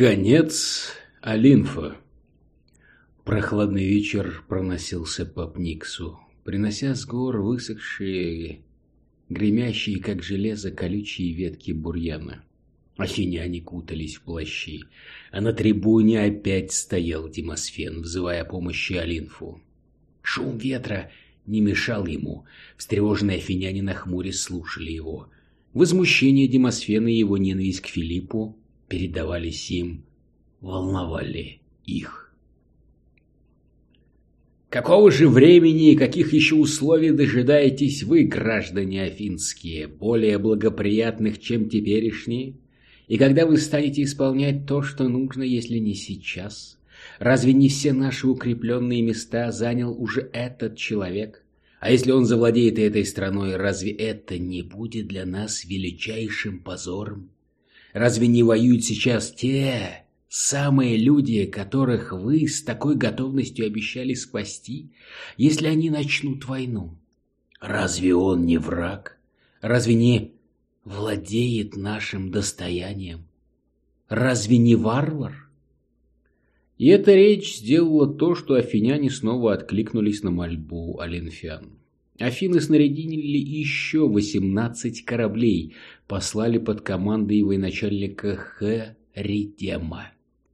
Конец Олимфа. Прохладный вечер проносился по Пниксу, принося с гор высохшие, гремящие, как железо, колючие ветки бурьяна. Афиняне кутались в плащи, а на трибуне опять стоял Демосфен, взывая помощи Олинфу. Шум ветра не мешал ему, встревоженные афиняне хмуре слушали его. Возмущение Демосфена и его ненависть к Филиппу передавались им, волновали их. Какого же времени и каких еще условий дожидаетесь вы, граждане афинские, более благоприятных, чем теперешние? И когда вы станете исполнять то, что нужно, если не сейчас? Разве не все наши укрепленные места занял уже этот человек? А если он завладеет этой страной, разве это не будет для нас величайшим позором? Разве не воюют сейчас те самые люди, которых вы с такой готовностью обещали спасти, если они начнут войну? Разве он не враг? Разве не владеет нашим достоянием? Разве не варвар? И эта речь сделала то, что афиняне снова откликнулись на мольбу Оленфян. Афины снарядили еще 18 кораблей, послали под командой военачальника Херидема.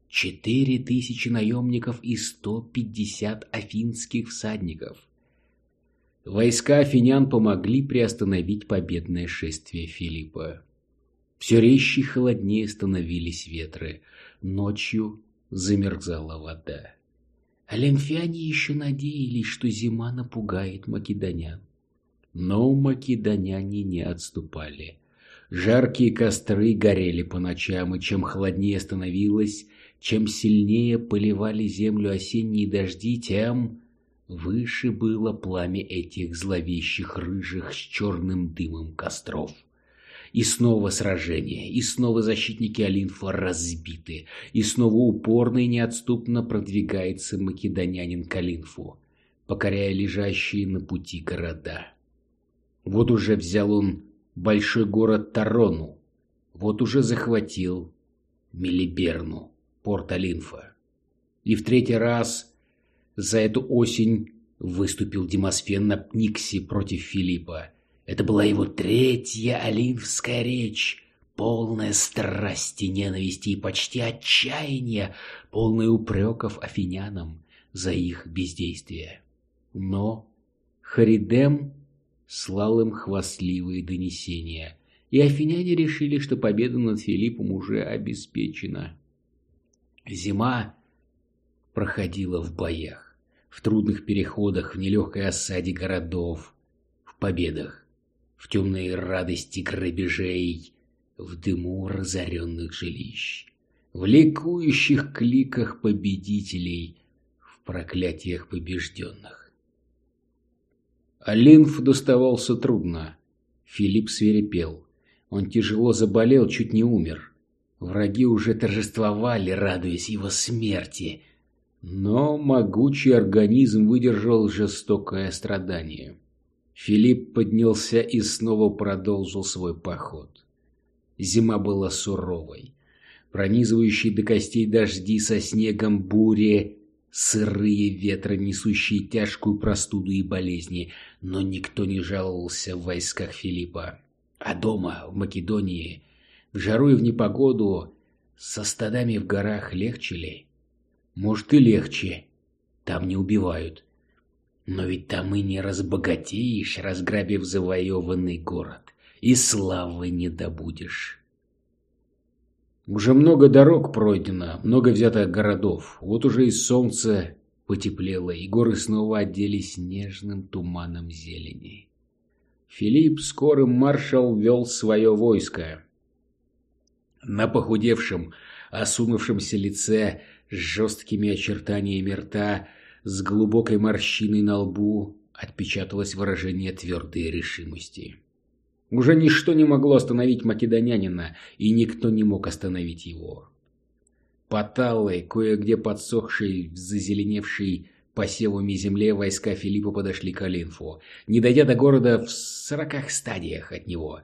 Четыре тысячи наемников и 150 афинских всадников. Войска афинян помогли приостановить победное шествие Филиппа. Все резче и холоднее становились ветры. Ночью замерзала вода. Олимфяне еще надеялись, что зима напугает македонян. Но македоняне не отступали. Жаркие костры горели по ночам, и чем холоднее становилось, чем сильнее поливали землю осенние дожди, тем выше было пламя этих зловещих рыжих с черным дымом костров. И снова сражение, и снова защитники Олинфа разбиты, и снова упорно и неотступно продвигается македонянин к Олинфу, покоряя лежащие на пути города. Вот уже взял он большой город Тарону, вот уже захватил Мелиберну, порт Олинфа. И в третий раз за эту осень выступил Демосфен на Пниксе против Филиппа, это была его третья олимпская речь, полная страсти, ненависти и почти отчаяния, полная упреков афинянам за их бездействие. Но Харидем слал им хвастливые донесения, и афиняне решили, что победа над Филиппом уже обеспечена. Зима проходила в боях, в трудных переходах, в нелегкой осаде городов, в победах в темной радости грабежей, в дыму разоренных жилищ, в ликующих кликах победителей, в проклятиях побежденных. Олимф доставался трудно. Филипп свирепел. Он тяжело заболел, чуть не умер. Враги уже торжествовали, радуясь его смерти. Но могучий организм выдержал жестокое страдание. Филипп поднялся и снова продолжил свой поход. Зима была суровой. Пронизывающие до костей дожди со снегом бури, сырые ветры, несущие тяжкую простуду и болезни, но никто не жаловался в войсках Филиппа. А дома, в Македонии, в жару и в непогоду, со стадами в горах легче ли? Может и легче. Там не убивают. Но ведь там и не разбогатеешь, разграбив завоеванный город, и славы не добудешь. Уже много дорог пройдено, много взято городов. Вот уже и солнце потеплело, и горы снова оделись нежным туманом зелени. Филипп скорым маршал вел свое войско. На похудевшем, осунувшемся лице с жесткими очертаниями рта с глубокой морщиной на лбу отпечаталось выражение твердой решимости. Уже ничто не могло остановить македонянина, и никто не мог остановить его. По кое-где подсохшей, зазеленевшей посевами земле, войска Филиппа подошли к Олинфу, не дойдя до города в сороках стадиях от него.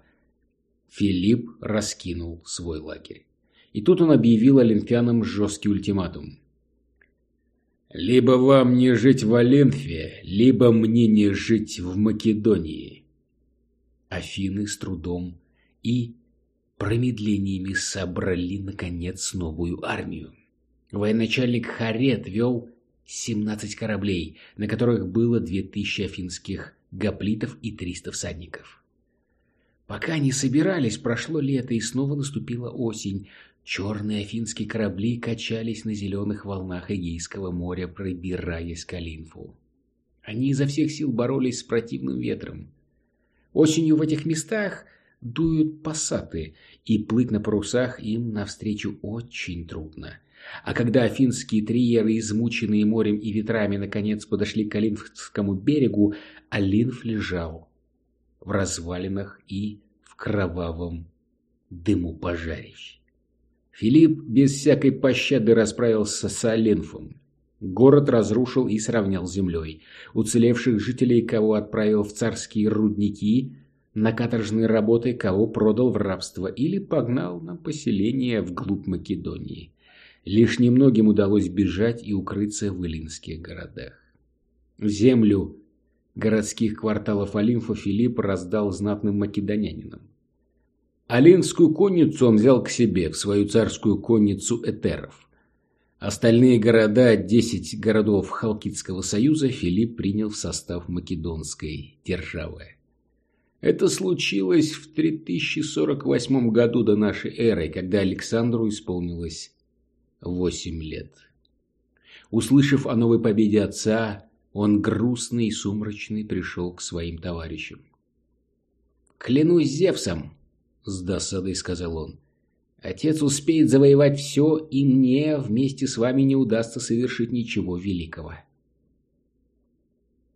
Филипп раскинул свой лагерь. И тут он объявил олимпианам жесткий ультиматум. «Либо вам не жить в Олимфе, либо мне не жить в Македонии». Афины с трудом и промедлениями собрали, наконец, новую армию. Военачальник Харет вел 17 кораблей, на которых было 2000 афинских гоплитов и 300 всадников. Пока они собирались, прошло лето, и снова наступила осень. Черные афинские корабли качались на зеленых волнах Эгейского моря, пробираясь к Алинфу. Они изо всех сил боролись с противным ветром. Осенью в этих местах дуют пассаты, и плыть на парусах им навстречу очень трудно. А когда афинские триеры, измученные морем и ветрами, наконец подошли к Алинфскому берегу, Алинф лежал в развалинах и в кровавом дыму пожарищ. Филипп без всякой пощады расправился с Алинфом. Город разрушил и сравнял с землей. Уцелевших жителей, кого отправил в царские рудники, на каторжные работы, кого продал в рабство или погнал на поселение вглубь Македонии. Лишь немногим удалось бежать и укрыться в илинских городах. Землю городских кварталов Олимфа Филипп раздал знатным македонянинам. Алинскую конницу он взял к себе, в свою царскую конницу Этеров. Остальные города, десять городов Халкидского союза, Филипп принял в состав македонской державы. Это случилось в 3048 году до нашей эры, когда Александру исполнилось восемь лет. Услышав о новой победе отца, он грустный и сумрачный пришел к своим товарищам. «Клянусь Зевсом!» — с досадой сказал он. «Отец успеет завоевать все, и мне вместе с вами не удастся совершить ничего великого».